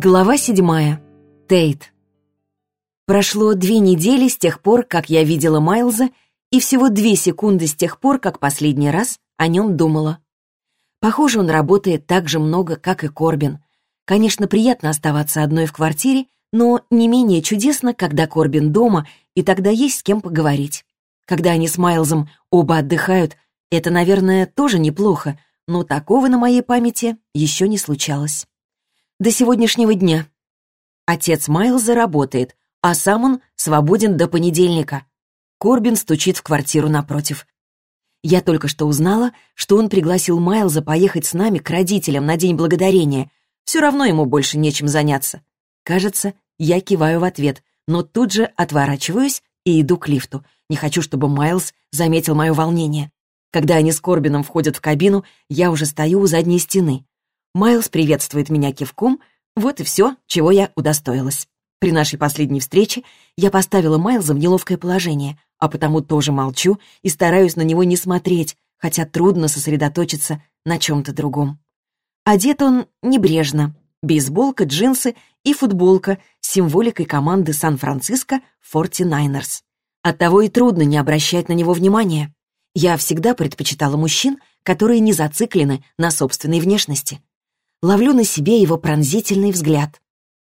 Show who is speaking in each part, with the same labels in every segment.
Speaker 1: Глава седьмая. Тейт. Прошло две недели с тех пор, как я видела Майлза, и всего две секунды с тех пор, как последний раз о нем думала. Похоже, он работает так же много, как и Корбин. Конечно, приятно оставаться одной в квартире, но не менее чудесно, когда Корбин дома, и тогда есть с кем поговорить. Когда они с Майлзом оба отдыхают, это, наверное, тоже неплохо, но такого на моей памяти еще не случалось до сегодняшнего дня. Отец Майлза работает, а сам он свободен до понедельника. Корбин стучит в квартиру напротив. Я только что узнала, что он пригласил Майлза поехать с нами к родителям на День Благодарения. Все равно ему больше нечем заняться. Кажется, я киваю в ответ, но тут же отворачиваюсь и иду к лифту. Не хочу, чтобы Майлз заметил мое волнение. Когда они с Корбином входят в кабину, я уже стою у задней стены. Майлз приветствует меня кивком, вот и все, чего я удостоилась. При нашей последней встрече я поставила Майлза в неловкое положение, а потому тоже молчу и стараюсь на него не смотреть, хотя трудно сосредоточиться на чем-то другом. Одет он небрежно. Бейсболка, джинсы и футболка с символикой команды Сан-Франциско 49ers. Оттого и трудно не обращать на него внимания. Я всегда предпочитала мужчин, которые не зациклены на собственной внешности ловлю на себе его пронзительный взгляд.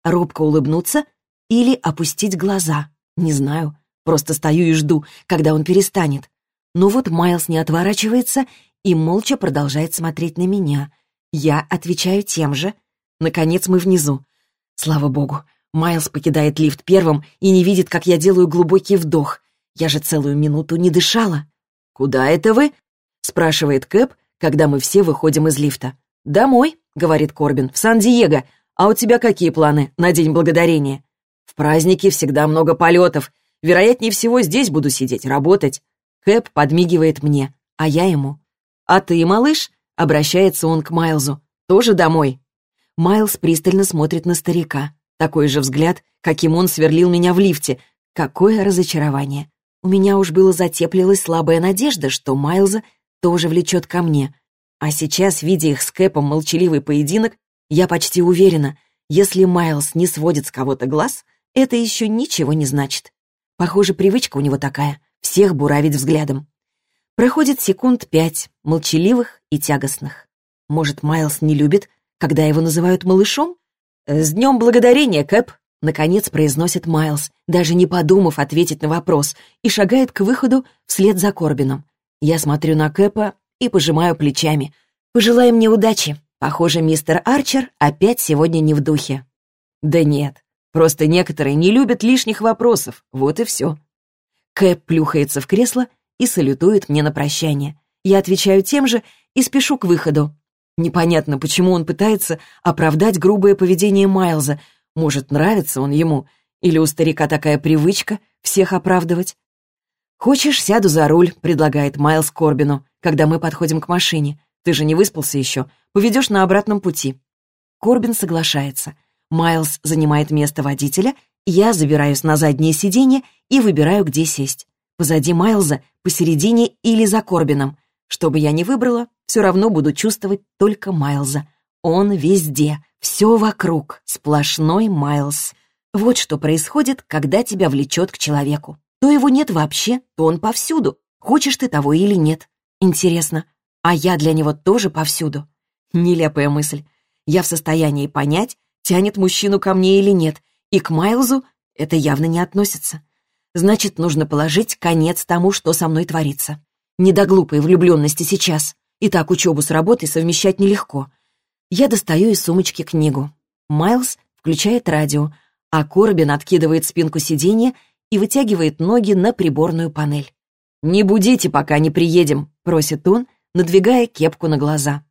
Speaker 1: Робко улыбнуться или опустить глаза. Не знаю, просто стою и жду, когда он перестанет. Но вот Майлз не отворачивается и молча продолжает смотреть на меня. Я отвечаю тем же. Наконец мы внизу. Слава богу, Майлз покидает лифт первым и не видит, как я делаю глубокий вдох. Я же целую минуту не дышала. «Куда это вы?» — спрашивает Кэп, когда мы все выходим из лифта. «Домой», — говорит Корбин, — «в Сан-Диего. А у тебя какие планы на День Благодарения?» «В празднике всегда много полетов. Вероятнее всего, здесь буду сидеть, работать». Кэп подмигивает мне, а я ему. «А ты, малыш?» — обращается он к Майлзу. «Тоже домой?» Майлз пристально смотрит на старика. Такой же взгляд, каким он сверлил меня в лифте. Какое разочарование. У меня уж было затеплилась слабая надежда, что Майлза тоже влечет ко мне. А сейчас, видя их с Кэпом молчаливый поединок, я почти уверена, если Майлз не сводит с кого-то глаз, это еще ничего не значит. Похоже, привычка у него такая — всех буравить взглядом. Проходит секунд пять, молчаливых и тягостных. Может, Майлз не любит, когда его называют малышом? «С днем благодарения, Кэп!» — наконец произносит Майлз, даже не подумав ответить на вопрос, и шагает к выходу вслед за Корбином. Я смотрю на Кэпа и пожимаю плечами. «Пожелай мне удачи. Похоже, мистер Арчер опять сегодня не в духе». «Да нет, просто некоторые не любят лишних вопросов, вот и все». Кэп плюхается в кресло и салютует мне на прощание. Я отвечаю тем же и спешу к выходу. Непонятно, почему он пытается оправдать грубое поведение Майлза. Может, нравится он ему, или у старика такая привычка всех оправдывать. «Хочешь, сяду за руль», — предлагает Майлз Корбину, когда мы подходим к машине. «Ты же не выспался еще. Поведешь на обратном пути». Корбин соглашается. Майлз занимает место водителя, я забираюсь на заднее сиденье и выбираю, где сесть. Позади Майлза, посередине или за Корбином. Что бы я ни выбрала, все равно буду чувствовать только Майлза. Он везде, все вокруг, сплошной Майлз. Вот что происходит, когда тебя влечет к человеку. То его нет вообще, то он повсюду. Хочешь ты того или нет. Интересно, а я для него тоже повсюду? Нелепая мысль. Я в состоянии понять, тянет мужчину ко мне или нет, и к Майлзу это явно не относится. Значит, нужно положить конец тому, что со мной творится. Не до глупой влюбленности сейчас. И так учебу с работой совмещать нелегко. Я достаю из сумочки книгу. Майлз включает радио, а Корбин откидывает спинку сиденья и вытягивает ноги на приборную панель. «Не будите, пока не приедем», — просит он, надвигая кепку на глаза.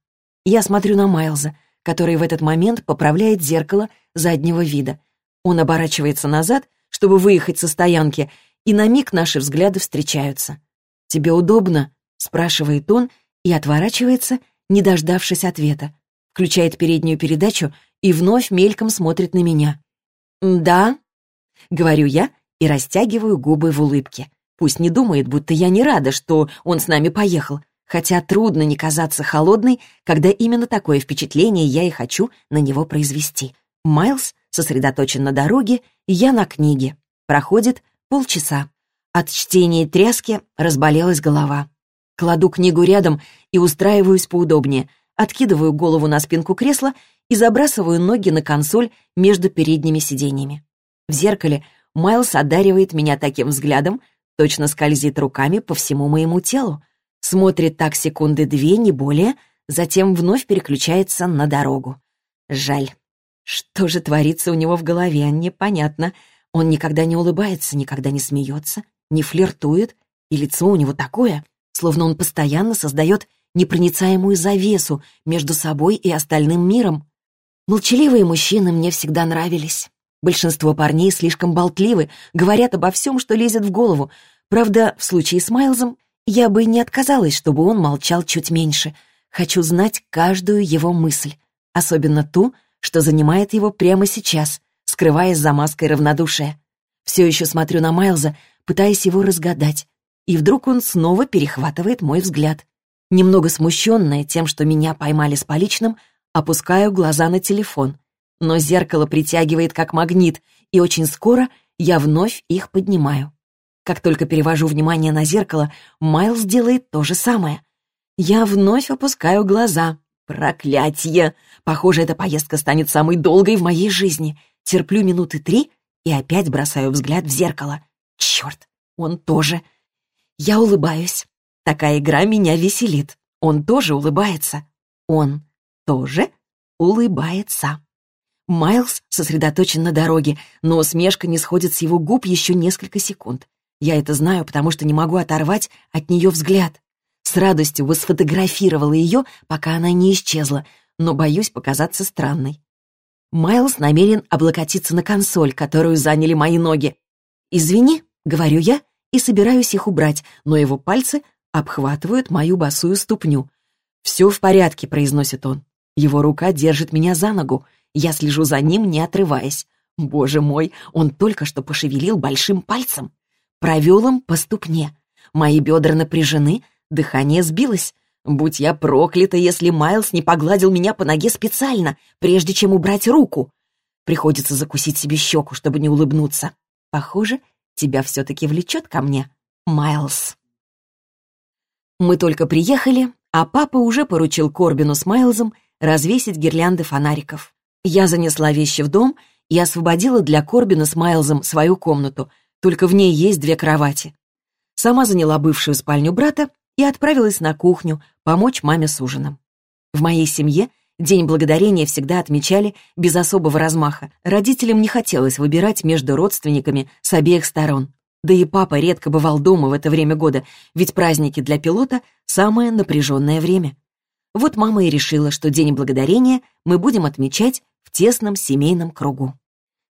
Speaker 1: Я смотрю на Майлза, который в этот момент поправляет зеркало заднего вида. Он оборачивается назад, чтобы выехать со стоянки, и на миг наши взгляды встречаются. «Тебе удобно?» — спрашивает он и отворачивается, не дождавшись ответа. Включает переднюю передачу и вновь мельком смотрит на меня. «Да», — говорю я, и растягиваю губы в улыбке. Пусть не думает, будто я не рада, что он с нами поехал, хотя трудно не казаться холодной, когда именно такое впечатление я и хочу на него произвести. Майлз сосредоточен на дороге, я на книге. Проходит полчаса. От чтения тряски разболелась голова. Кладу книгу рядом и устраиваюсь поудобнее, откидываю голову на спинку кресла и забрасываю ноги на консоль между передними сиденьями. В зеркале Майлз одаривает меня таким взглядом, точно скользит руками по всему моему телу, смотрит так секунды две, не более, затем вновь переключается на дорогу. Жаль. Что же творится у него в голове, непонятно. Он никогда не улыбается, никогда не смеется, не флиртует, и лицо у него такое, словно он постоянно создает непроницаемую завесу между собой и остальным миром. Молчаливые мужчины мне всегда нравились. Большинство парней слишком болтливы, говорят обо всем, что лезет в голову. Правда, в случае с Майлзом я бы не отказалась, чтобы он молчал чуть меньше. Хочу знать каждую его мысль, особенно ту, что занимает его прямо сейчас, скрываясь за маской равнодушия. Все еще смотрю на Майлза, пытаясь его разгадать. И вдруг он снова перехватывает мой взгляд. Немного смущенная тем, что меня поймали с поличным, опускаю глаза на телефон. Но зеркало притягивает как магнит, и очень скоро я вновь их поднимаю. Как только перевожу внимание на зеркало, Майлз делает то же самое. Я вновь опускаю глаза. Проклятье! Похоже, эта поездка станет самой долгой в моей жизни. Терплю минуты три и опять бросаю взгляд в зеркало. Черт, он тоже. Я улыбаюсь. Такая игра меня веселит. Он тоже улыбается. Он тоже улыбается. Майлз сосредоточен на дороге, но усмешка не сходит с его губ еще несколько секунд. Я это знаю, потому что не могу оторвать от нее взгляд. С радостью бы сфотографировала ее, пока она не исчезла, но боюсь показаться странной. Майлз намерен облокотиться на консоль, которую заняли мои ноги. «Извини», — говорю я, и собираюсь их убрать, но его пальцы обхватывают мою босую ступню. «Все в порядке», — произносит он. Его рука держит меня за ногу. Я слежу за ним, не отрываясь. Боже мой, он только что пошевелил большим пальцем. Провел им по ступне. Мои бедра напряжены, дыхание сбилось. Будь я проклята, если Майлз не погладил меня по ноге специально, прежде чем убрать руку. Приходится закусить себе щеку, чтобы не улыбнуться. Похоже, тебя все-таки влечет ко мне, Майлз. Мы только приехали, а папа уже поручил Корбину с Майлзом развесить гирлянды фонариков. Я занесла вещи в дом и освободила для Корбина с Майлзом свою комнату, только в ней есть две кровати. Сама заняла бывшую спальню брата и отправилась на кухню помочь маме с ужином. В моей семье День Благодарения всегда отмечали без особого размаха. Родителям не хотелось выбирать между родственниками с обеих сторон. Да и папа редко бывал дома в это время года, ведь праздники для пилота — самое напряженное время. Вот мама и решила, что День Благодарения мы будем отмечать в тесном семейном кругу.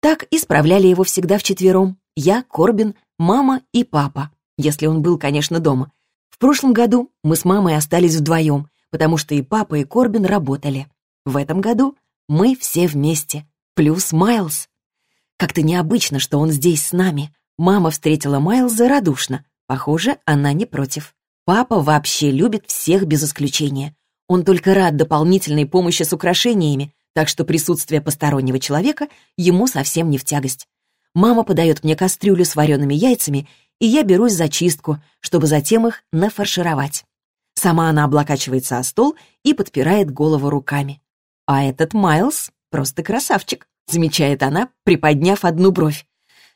Speaker 1: Так исправляли его всегда вчетвером. Я, Корбин, мама и папа, если он был, конечно, дома. В прошлом году мы с мамой остались вдвоем, потому что и папа, и Корбин работали. В этом году мы все вместе, плюс Майлз. Как-то необычно, что он здесь с нами. Мама встретила Майлза радушно. Похоже, она не против. Папа вообще любит всех без исключения. Он только рад дополнительной помощи с украшениями, так что присутствие постороннего человека ему совсем не в тягость. Мама подает мне кастрюлю с вареными яйцами, и я берусь за чистку, чтобы затем их нафаршировать. Сама она облокачивается о стол и подпирает голову руками. «А этот Майлз просто красавчик», — замечает она, приподняв одну бровь.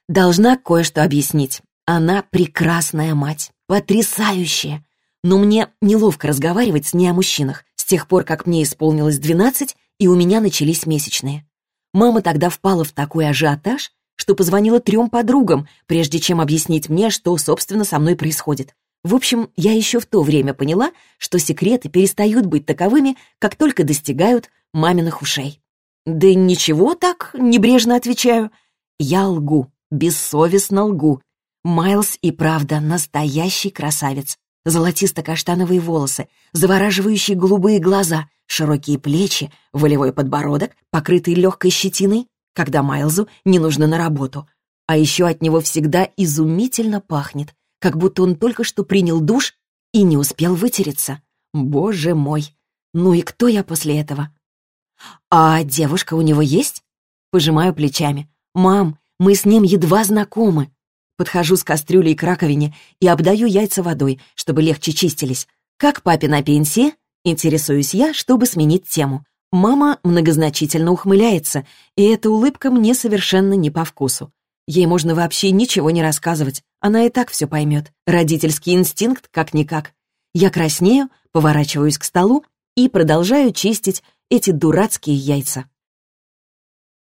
Speaker 1: «Должна кое-что объяснить. Она прекрасная мать, потрясающая. Но мне неловко разговаривать с ней о мужчинах. С тех пор, как мне исполнилось двенадцать, и у меня начались месячные. Мама тогда впала в такой ажиотаж, что позвонила трем подругам, прежде чем объяснить мне, что, собственно, со мной происходит. В общем, я еще в то время поняла, что секреты перестают быть таковыми, как только достигают маминых ушей. «Да ничего так», — небрежно отвечаю. «Я лгу, бессовестно лгу. Майлз и правда настоящий красавец. Золотисто-каштановые волосы, завораживающие голубые глаза, широкие плечи, волевой подбородок, покрытый легкой щетиной, когда Майлзу не нужно на работу. А еще от него всегда изумительно пахнет, как будто он только что принял душ и не успел вытереться. Боже мой! Ну и кто я после этого? А девушка у него есть? Пожимаю плечами. «Мам, мы с ним едва знакомы». Подхожу с кастрюлей к раковине и обдаю яйца водой, чтобы легче чистились. «Как папе на пенсии?» Интересуюсь я, чтобы сменить тему. Мама многозначительно ухмыляется, и эта улыбка мне совершенно не по вкусу. Ей можно вообще ничего не рассказывать, она и так все поймет. Родительский инстинкт как-никак. Я краснею, поворачиваюсь к столу и продолжаю чистить эти дурацкие яйца.